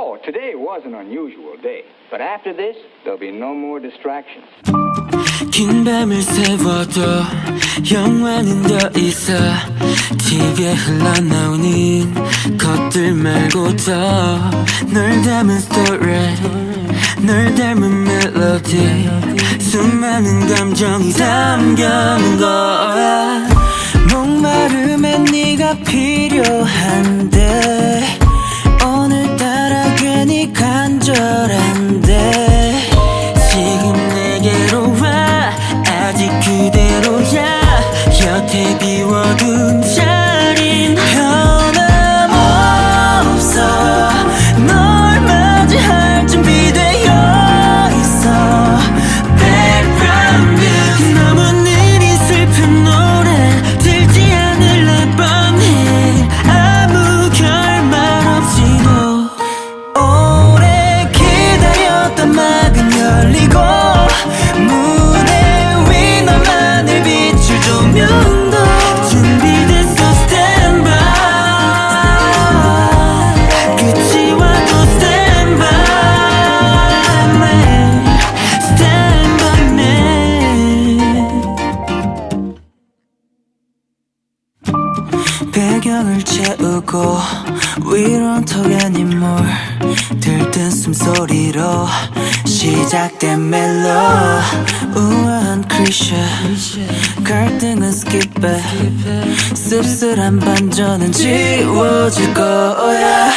Oh, today was an unusual day. But after this, there'll be no more distractions. 긴 밤을 새워도 영화는 더 있어 TV에 흘러나오는 것들 말고도 널 닮은 스토리 널 닮은 멜로디 수많은 감정이 담겨는 거야 목마름에 네가 필요한데 내게로 와. 아직 그대로야. 여태 비워둔 자 배경을 채우고 위로는 턱에니 뭘 들뜬 숨소리로 시작된 멜로 우아한 클리셰 갈등은 스킵해 씁쓸한 반전은 지워질 거야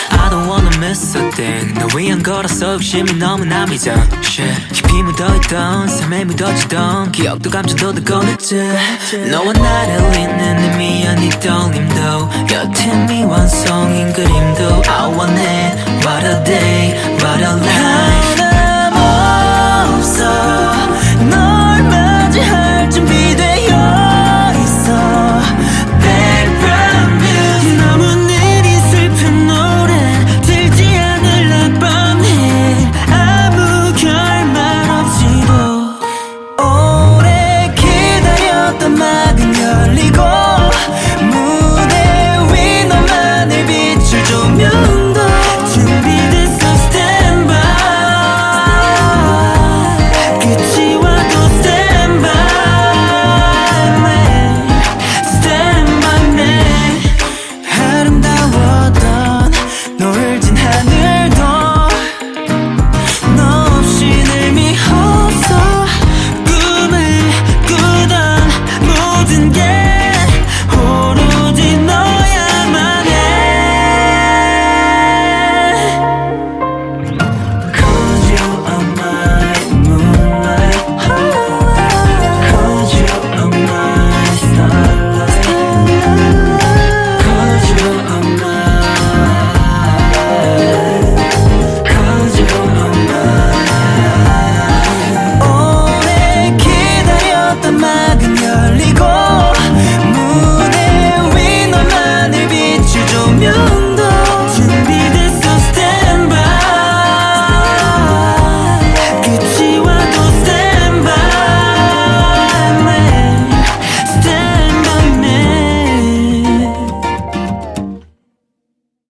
위한 거라서 욕심이 너무나 Shit. 깊이 묻어있던 삶에 묻어지던 기억도 감정도 다 꺼냈지. 너와 나를 잇는 의미 아닌 떨림도. 여태 미완성인 그림도